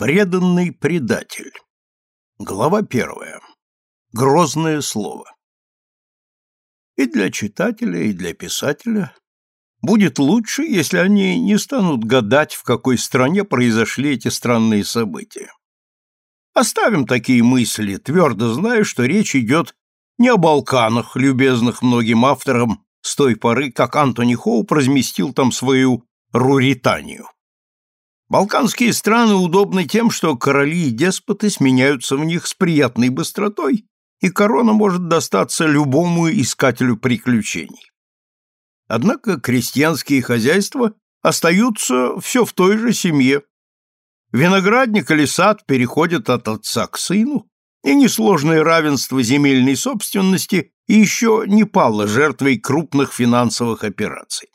Преданный предатель. Глава первая. Грозное слово. И для читателя, и для писателя будет лучше, если они не станут гадать, в какой стране произошли эти странные события. Оставим такие мысли, твердо зная, что речь идет не о Балканах, любезных многим авторам с той поры, как Антони Хоуп разместил там свою Руританию. Балканские страны удобны тем, что короли и деспоты сменяются в них с приятной быстротой, и корона может достаться любому искателю приключений. Однако крестьянские хозяйства остаются все в той же семье. Виноградник или сад переходят от отца к сыну, и несложное равенство земельной собственности еще не пало жертвой крупных финансовых операций.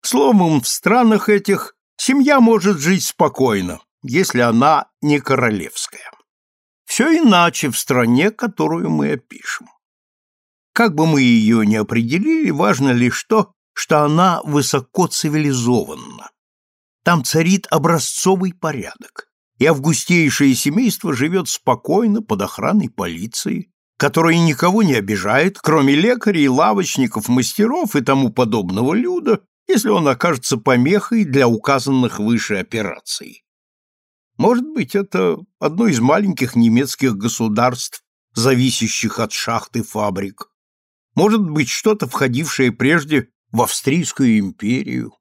Словом, в странах этих Семья может жить спокойно, если она не королевская. Все иначе в стране, которую мы опишем. Как бы мы ее ни определили, важно лишь то, что она высоко цивилизованна. Там царит образцовый порядок, и августейшее семейство живет спокойно под охраной полиции, которая никого не обижает, кроме лекарей, лавочников, мастеров и тому подобного люда, если он окажется помехой для указанных выше операций. Может быть, это одно из маленьких немецких государств, зависящих от шахты фабрик. Может быть, что-то, входившее прежде в Австрийскую империю.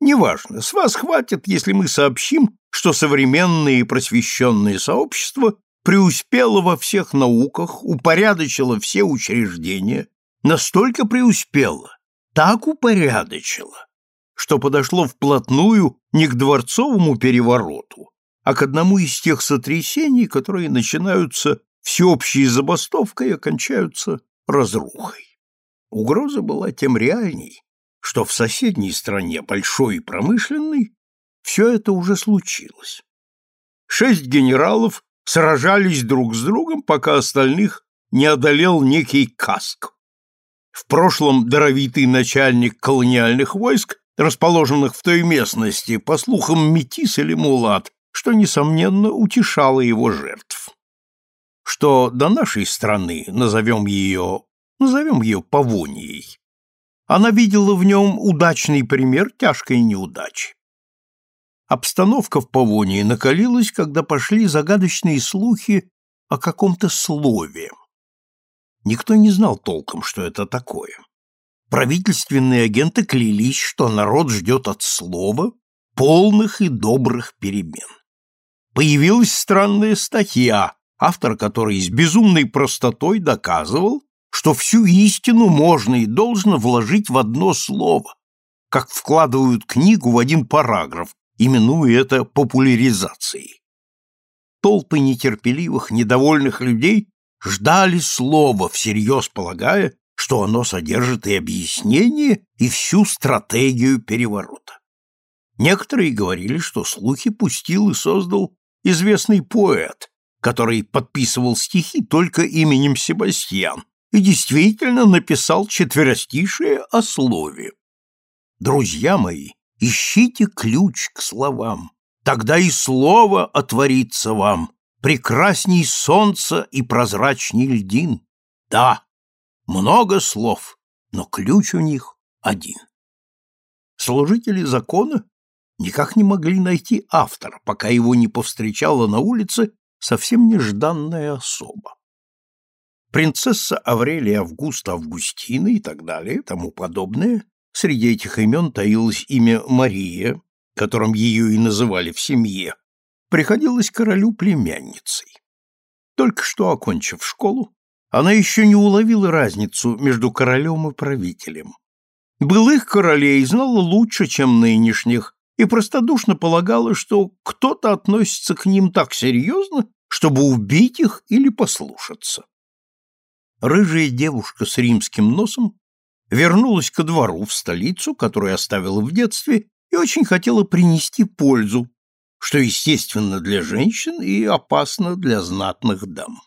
Неважно, с вас хватит, если мы сообщим, что современное и просвещенное сообщество преуспело во всех науках, упорядочило все учреждения, настолько преуспело, так упорядочило, что подошло вплотную не к дворцовому перевороту, а к одному из тех сотрясений, которые начинаются всеобщей забастовкой и окончаются разрухой. Угроза была тем реальней, что в соседней стране, большой и промышленной, все это уже случилось. Шесть генералов сражались друг с другом, пока остальных не одолел некий Каск. В прошлом даровитый начальник колониальных войск, расположенных в той местности, по слухам метис или мулат, что, несомненно, утешало его жертв. Что до нашей страны, назовем ее, назовем ее Павонией, она видела в нем удачный пример тяжкой неудачи. Обстановка в Павонии накалилась, когда пошли загадочные слухи о каком-то слове, Никто не знал толком, что это такое. Правительственные агенты клялись, что народ ждет от слова полных и добрых перемен. Появилась странная статья, автор которой с безумной простотой доказывал, что всю истину можно и должно вложить в одно слово, как вкладывают книгу в один параграф, именуя это популяризацией. Толпы нетерпеливых, недовольных людей ждали слова, всерьез полагая, что оно содержит и объяснение, и всю стратегию переворота. Некоторые говорили, что слухи пустил и создал известный поэт, который подписывал стихи только именем Себастьян и действительно написал четверостишие о слове. Друзья мои, ищите ключ к словам, тогда и слово отворится вам, прекрасней солнца и прозрачней льдин. Да, много слов, но ключ у них один. Служители закона никак не могли найти автора, пока его не повстречала на улице совсем нежданная особа. Принцесса Аврелия Августа Августина и так далее, тому подобное, среди этих имен таилось имя Мария, которым ее и называли в семье, приходилась королю племянницей. Только что окончив школу, она еще не уловила разницу между королем и правителем. Былых королей знала лучше, чем нынешних, и простодушно полагала, что кто-то относится к ним так серьезно, чтобы убить их или послушаться. Рыжая девушка с римским носом вернулась ко двору в столицу, которую оставила в детстве, и очень хотела принести пользу, что естественно для женщин и опасно для знатных дам.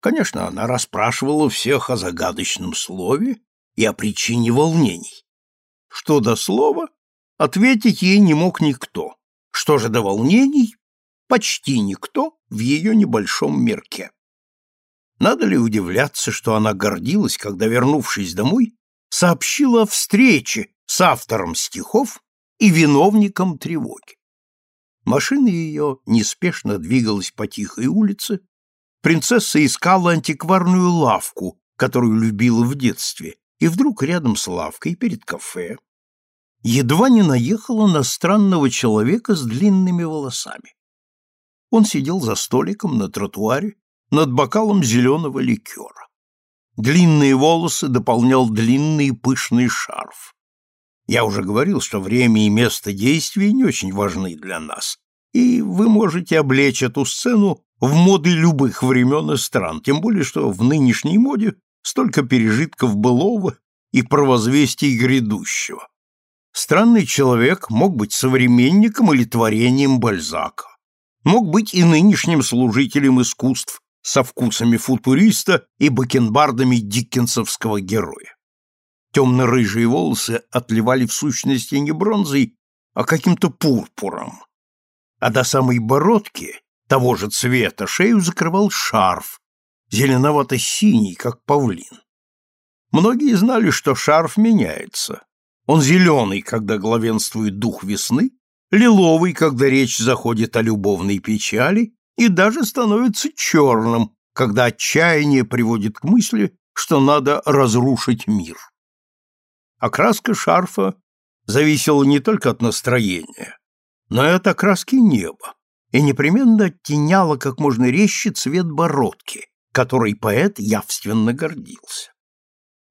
Конечно, она расспрашивала всех о загадочном слове и о причине волнений. Что до слова, ответить ей не мог никто. Что же до волнений, почти никто в ее небольшом мирке. Надо ли удивляться, что она гордилась, когда, вернувшись домой, сообщила о встрече с автором стихов и виновником тревоги. Машина ее неспешно двигалась по тихой улице, принцесса искала антикварную лавку, которую любила в детстве, и вдруг рядом с лавкой, перед кафе, едва не наехала на странного человека с длинными волосами. Он сидел за столиком на тротуаре над бокалом зеленого ликера. Длинные волосы дополнял длинный пышный шарф. Я уже говорил, что время и место действия не очень важны для нас, и вы можете облечь эту сцену в моды любых времен и стран, тем более что в нынешней моде столько пережитков былого и провозвестий грядущего. Странный человек мог быть современником или творением Бальзака, мог быть и нынешним служителем искусств со вкусами футуриста и бакенбардами диккенсовского героя. Темно-рыжие волосы отливали в сущности не бронзой, а каким-то пурпуром. А до самой бородки, того же цвета, шею закрывал шарф, зеленовато-синий, как павлин. Многие знали, что шарф меняется. Он зеленый, когда главенствует дух весны, лиловый, когда речь заходит о любовной печали, и даже становится черным, когда отчаяние приводит к мысли, что надо разрушить мир. Окраска шарфа зависела не только от настроения, но и от окраски неба, и непременно оттеняла как можно резче цвет бородки, которой поэт явственно гордился.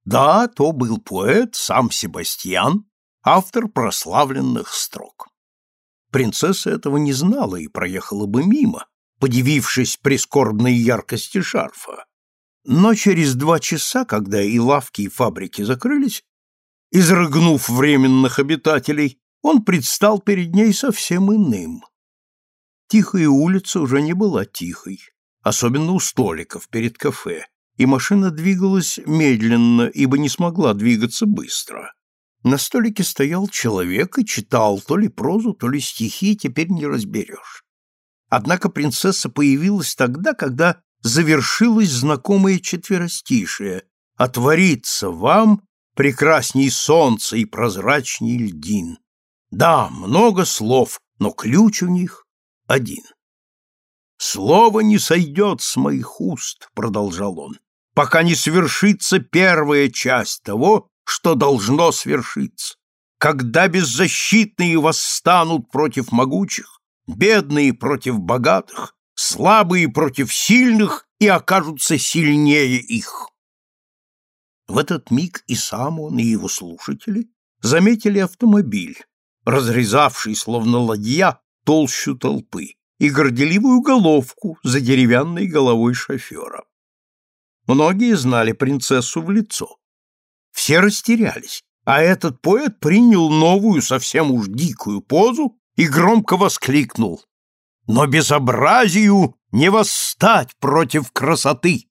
Да, то был поэт сам Себастьян, автор прославленных строк. Принцесса этого не знала и проехала бы мимо, подивившись прискорбной яркости шарфа. Но через два часа, когда и лавки, и фабрики закрылись, изрыгнув временных обитателей, он предстал перед ней совсем иным. Тихая улица уже не была тихой, особенно у столиков перед кафе, и машина двигалась медленно, ибо не смогла двигаться быстро. На столике стоял человек и читал то ли прозу, то ли стихи, теперь не разберешь. Однако принцесса появилась тогда, когда завершилось знакомое четверостишее «Отворится вам прекрасней солнца и прозрачней льдин». Да, много слов, но ключ у них один. «Слово не сойдет с моих уст», — продолжал он, «пока не свершится первая часть того, что должно свершиться. Когда беззащитные восстанут против могучих, бедные против богатых, слабые против сильных и окажутся сильнее их. В этот миг и сам он, и его слушатели заметили автомобиль, разрезавший, словно ладья, толщу толпы, и горделивую головку за деревянной головой шофера. Многие знали принцессу в лицо. Все растерялись, а этот поэт принял новую, совсем уж дикую позу и громко воскликнул. «Но безобразию не восстать против красоты,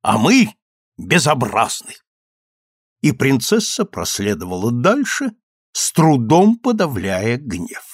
а мы безобразны!» И принцесса проследовала дальше, с трудом подавляя гнев.